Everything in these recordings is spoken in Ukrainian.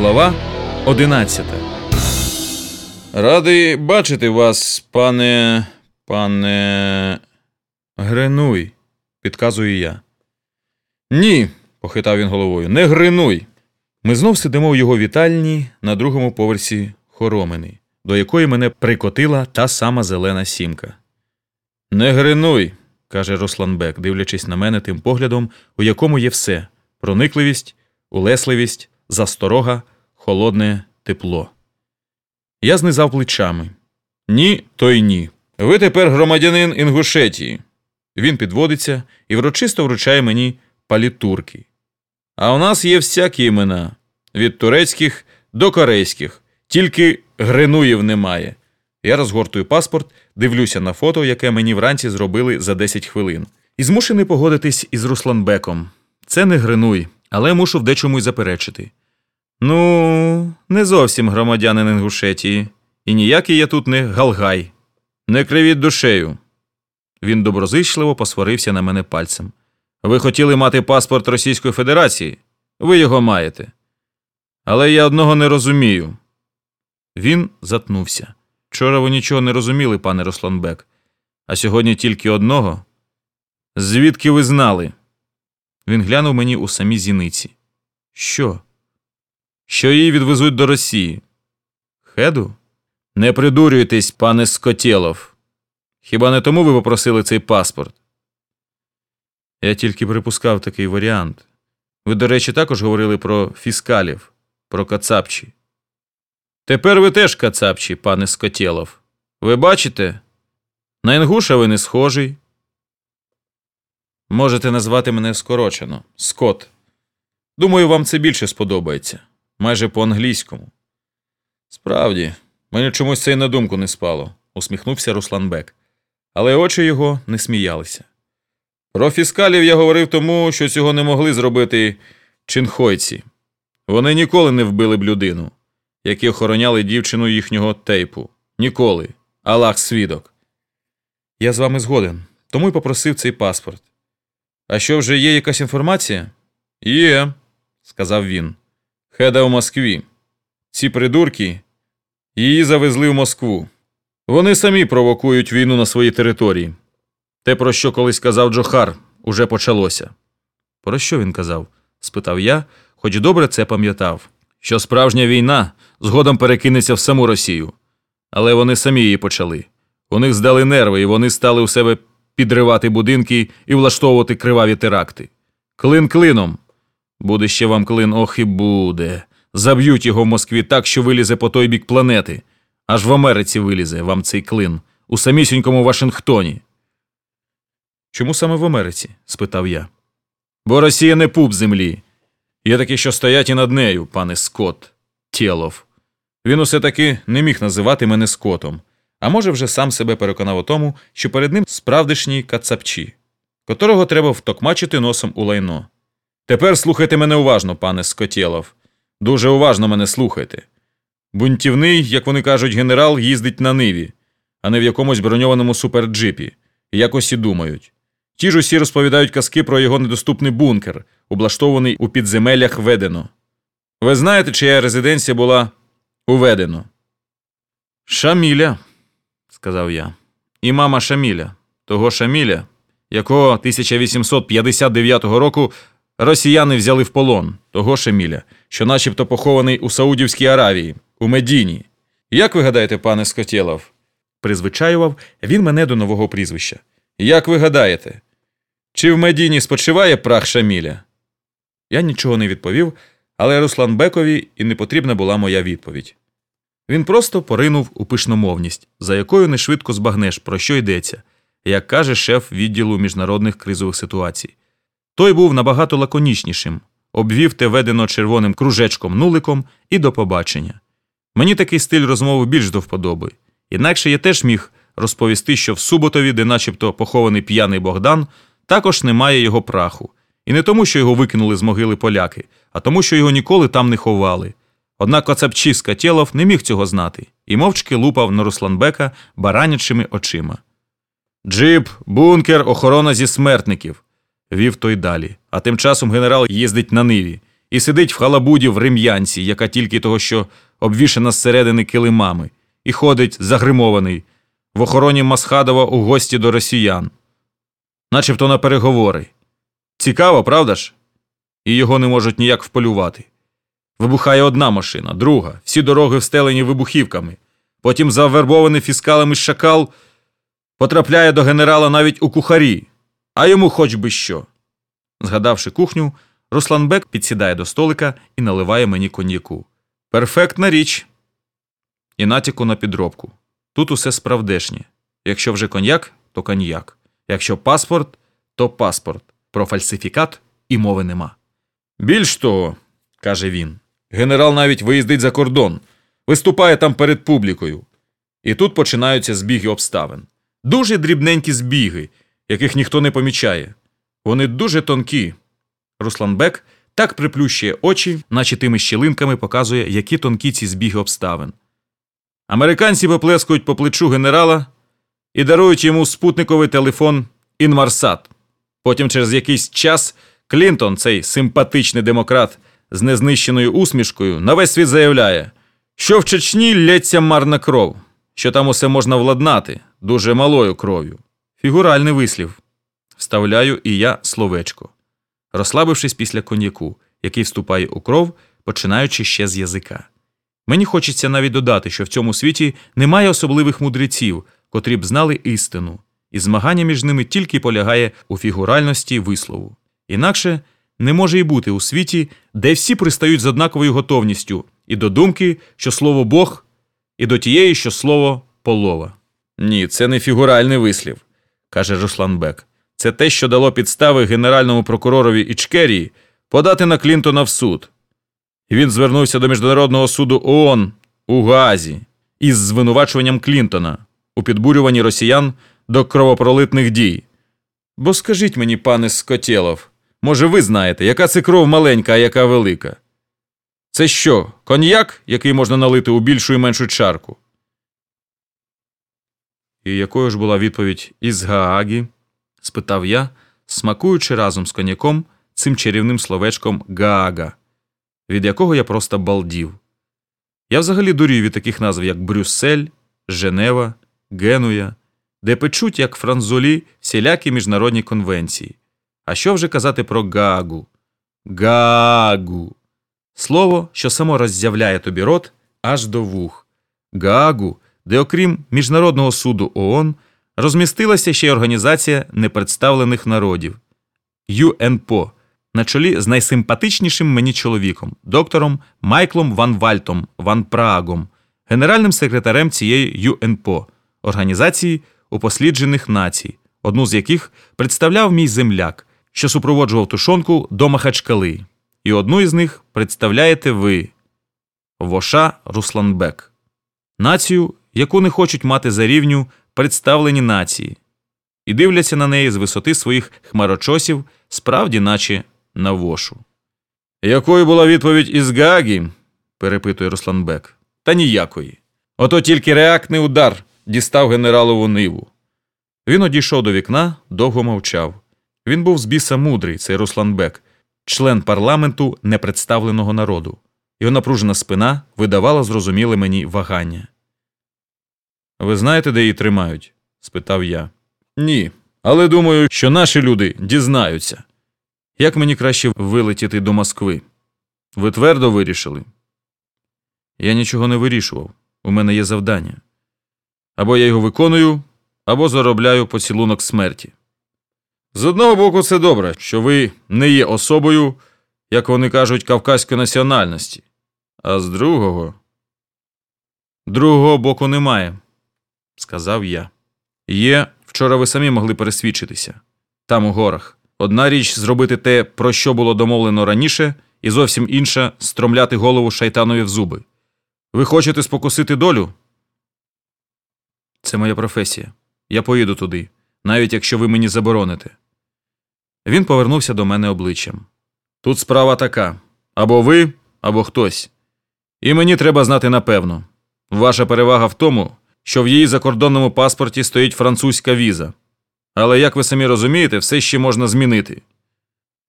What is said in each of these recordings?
Глава 11 Радий бачити вас, пане. пане. Гринуй, підказую я. Ні, похитав він головою, не гринуй. Ми знов сидимо в його вітальні на другому поверсі хоромини, до якої мене прикотила та сама зелена сімка. Не гринуй, каже Русланбек, дивлячись на мене тим поглядом, у якому є все проникливість, улесливість, засторога, холодне тепло. Я знизав плечами. Ні, то й ні. Ви тепер громадянин Інгушетії. Він підводиться і врочисто вручає мені палітурки. А у нас є всякі імена від турецьких до корейських, тільки Гринуїв немає. Я розгортую паспорт, дивлюся на фото, яке мені вранці зробили за 10 хвилин. І змушений погодитись із Русланбеком. Це не Гринуй, але мушу в дечому й заперечити. Ну, не зовсім громадянин Інгушетії, і ніякий я тут не галгай. Не кривіть душею. Він доброзичливо посварився на мене пальцем. Ви хотіли мати паспорт Російської Федерації? Ви його маєте. Але я одного не розумію. Він затнувся. Вчора ви нічого не розуміли, пане Русланбек, а сьогодні тільки одного. Звідки ви знали? Він глянув мені у самі зіниці. Що? Що її відвезуть до Росії? Хеду? Не придурюйтесь, пане Скотєлов. Хіба не тому ви попросили цей паспорт? Я тільки припускав такий варіант. Ви, до речі, також говорили про фіскалів, про кацапчі. Тепер ви теж кацапчі, пане Скотєлов. Ви бачите? На інгуша ви не схожий. Можете назвати мене скорочено Скот. Думаю, вам це більше сподобається. Майже по-англійському. Справді, мені чомусь це й на думку не спало, усміхнувся Руслан Бек. Але очі його не сміялися. Про фіскалів я говорив тому, що цього не могли зробити чинхойці. Вони ніколи не вбили б людину, які охороняли дівчину їхнього тейпу. Ніколи. Аллах свідок. Я з вами згоден, тому й попросив цей паспорт. А що вже є якась інформація? Є, сказав він. Хеда в Москві. Ці придурки її завезли в Москву. Вони самі провокують війну на своїй території. Те, про що колись казав Джохар, уже почалося. Про що він казав? спитав я, хоч добре це пам'ятав. Що справжня війна згодом перекинеться в саму Росію. Але вони самі її почали. У них здали нерви, і вони стали у себе підривати будинки і влаштовувати криваві теракти. Клин клином. Буде ще вам клин, ох і буде. Заб'ють його в Москві так, що вилізе по той бік планети. Аж в Америці вилізе вам цей клин, у самісінькому Вашингтоні. Чому саме в Америці? спитав я. Бо Росія не пуп землі. Є такі, що стоять і над нею, пане Скотт, Тілов. Він усе таки не міг називати мене Скотом, а може, вже сам себе переконав у тому, що перед ним справдишній кацапчі, котрого треба втокмачити носом у лайно. Тепер слухайте мене уважно, пане Скотєлов. Дуже уважно мене слухайте. Бунтівний, як вони кажуть, генерал їздить на ниві, а не в якомусь броньованому суперджипі, і якось і думають. Ті ж усі розповідають казки про його недоступний бункер, облаштований у підземеллях Ведено. Ви знаєте, чия резиденція була уведено? Шаміля, сказав я. І мама Шаміля, того Шаміля, якого 1859 року росіяни взяли в полон, того Шаміля, що начебто похований у Саудівській Аравії, у Медіні. Як ви гадаєте, пане Скотєлов? Призвичаював він мене до нового прізвища. Як ви гадаєте? Чи в Медіні спочиває прах Шаміля? Я нічого не відповів, але Руслан Бекові і не потрібна була моя відповідь. Він просто поринув у пишномовність, за якою не швидко збагнеш, про що йдеться, як каже шеф відділу міжнародних кризових ситуацій. Той був набагато лаконічнішим, обвів те ведено червоним кружечком нуликом і до побачення. Мені такий стиль розмови більш до вподоби. Інакше я теж міг розповісти, що в Суботові, де начебто похований п'яний Богдан, також немає його праху. І не тому, що його викинули з могили поляки, а тому, що його ніколи там не ховали. Однак Коцапчі Скатєлов не міг цього знати і мовчки лупав на Русланбека баранячими очима. Джип, бункер, охорона зі смертників, вів той далі. А тим часом генерал їздить на ниві. і сидить в халабуді в рем'янці, яка тільки того, що обвішана зсередини килимами, і ходить загримований в охороні Масхадова у гості до росіян, начебто на переговори. Цікаво, правда ж? І його не можуть ніяк вполювати. Вибухає одна машина, друга, всі дороги встелені вибухівками. Потім завербований фіскалами шакал потрапляє до генерала навіть у кухарі, а йому хоч би що. Згадавши кухню, Руслан Бек підсідає до столика і наливає мені коньяку. Перфектна річ. І натяку на підробку. Тут усе справдешнє. Якщо вже коньяк, то коньяк. Якщо паспорт, то паспорт. Про фальсифікат і мови нема. Більш того, каже він, генерал навіть виїздить за кордон, виступає там перед публікою. І тут починаються збіги обставин. Дуже дрібненькі збіги, яких ніхто не помічає. Вони дуже тонкі. Руслан Бек так приплющує очі, наче тими щілинками показує, які тонкі ці збіги обставин. Американці поплескують по плечу генерала і дарують йому спутниковий телефон Інмарсат. Потім, через якийсь час, Клінтон, цей симпатичний демократ з незнищеною усмішкою, на весь світ заявляє, що в Чечні лється марна кров, що там усе можна владнати дуже малою кров'ю. Фігуральний вислів. Вставляю і я словечко, розслабившись після коньяку, який вступає у кров, починаючи ще з язика. Мені хочеться навіть додати, що в цьому світі немає особливих мудреців, котрі б знали істину, і змагання між ними тільки полягає у фігуральності вислову. Інакше не може й бути у світі, де всі пристають з однаковою готовністю і до думки, що слово Бог, і до тієї, що слово полова. Ні, це не фігуральний вислів, каже Руслан Бек. Це те, що дало підстави генеральному прокуророві Ічкерії подати на Клінтона в суд. Він звернувся до Міжнародного суду ООН у Гаазі із звинувачуванням Клінтона у підбурюванні росіян до кровопролитних дій. Бо скажіть мені, пане Скотєлов, може, ви знаєте, яка це кров маленька, а яка велика? Це що, коньяк, який можна налити у більшу і меншу чарку? І якою ж була відповідь із Гаагі? спитав я, смакуючи разом з коньяком цим чарівним словечком Гаага, від якого я просто балдів. Я взагалі дурію від таких назв, як Брюссель, Женева, Генуя, де печуть, як франзолі, всілякі міжнародні конвенції. А що вже казати про Гаагу? Гаагу. Слово, що само роззявляє тобі рот аж до вух. Гаагу, де, окрім Міжнародного суду ООН, розмістилася ще й Організація непредставлених народів ЮНПО на чолі з найсимпатичнішим мені чоловіком, доктором Майклом Ван Вальтом Ван Праагом, генеральним секретарем цієї ЮНПО організації упосліджених націй, одну з яких представляв мій земляк, що супроводжував тушонку до Махачкали, і одну із них представляєте ви, Воша Русланбек, націю, яку не хочуть мати за рівню представлені нації, і дивляться на неї з висоти своїх хмарочосів, справді, наче на вошу. Якою була відповідь із Гаагі? перепитує Русланбек. Та ніякої. Ото тільки реактний удар дістав генералову ниву. Він одійшов до вікна, довго мовчав. Він був з біса мудрий, цей Русланбек, член парламенту непредставленого народу. Його напружена спина видавала зрозуміле мені вагання. Ви знаєте, де її тримають? спитав я. Ні. Але думаю, що наші люди дізнаються. Як мені краще вилетіти до Москви? Ви твердо вирішили? Я нічого не вирішував. У мене є завдання. Або я його виконую, або заробляю поцілунок смерті. З одного боку, це добре, що ви не є особою, як вони кажуть, кавказької національності, а з другого. Другого боку немає, сказав я. Є, вчора ви самі могли пересвідчитися там, у горах. Одна річ зробити те, про що було домовлено раніше, і зовсім інша стромляти голову шайтанові в зуби. Ви хочете спокусити долю? Це моя професія. Я поїду туди, навіть якщо ви мені забороните. Він повернувся до мене обличчям. Тут справа така або ви, або хтось. І мені треба знати напевно. Ваша перевага в тому, що в її закордонному паспорті стоїть французька віза. Але, як ви самі розумієте, все ще можна змінити.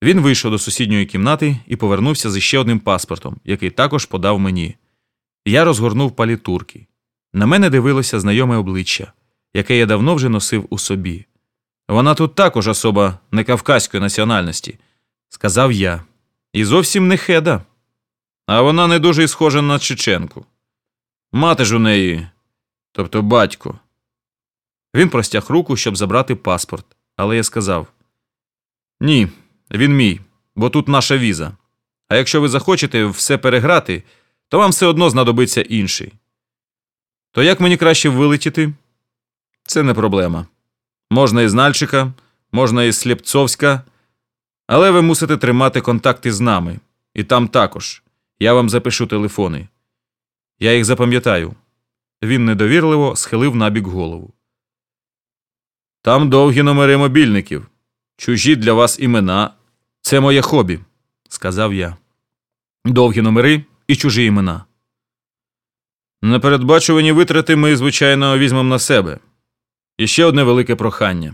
Він вийшов до сусідньої кімнати і повернувся з ще одним паспортом, який також подав мені. Я розгорнув палітурки. На мене дивилося знайоме обличчя, яке я давно вже носив у собі. Вона тут також особа не кавказької національності, сказав я. І зовсім не хеда. А вона не дуже схожа на Чеченку. Мати ж у неї, тобто батько. Він простяг руку, щоб забрати паспорт, але я сказав: Ні, він мій, бо тут наша віза. А якщо ви захочете все переграти, то вам все одно знадобиться інший. То як мені краще вилетіти? Це не проблема. Можна із Нальчика, можна із Слєпцовська, але ви мусите тримати контакти з нами. І там також. Я вам запишу телефони. Я їх запам'ятаю. Він недовірливо схилив набік голову. Там довгі номери мобільників. Чужі для вас імена. Це моє хобі, сказав я. Довгі номери і чужі імена. Непередбачувані витрати ми, звичайно, візьмемо на себе. І ще одне велике прохання.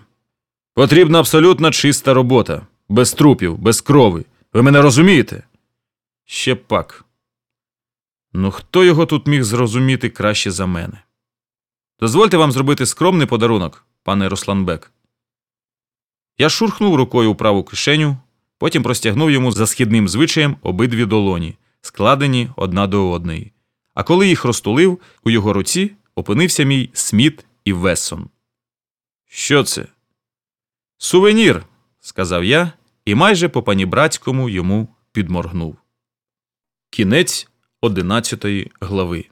Потрібна абсолютно чиста робота, без трупів, без крови. Ви мене розумієте? Ще пак. Ну, хто його тут міг зрозуміти краще за мене? Дозвольте вам зробити скромний подарунок, пане Русланбек. Я шурхнув рукою у праву кишеню, потім простягнув йому за східним звичаєм обидві долоні, складені одна до одної. А коли їх розтулив, у його руці опинився мій Сміт і Вессон. Що це? Сувенір, сказав я і майже по панібратському йому підморгнув. Кінець одинадцятої глави.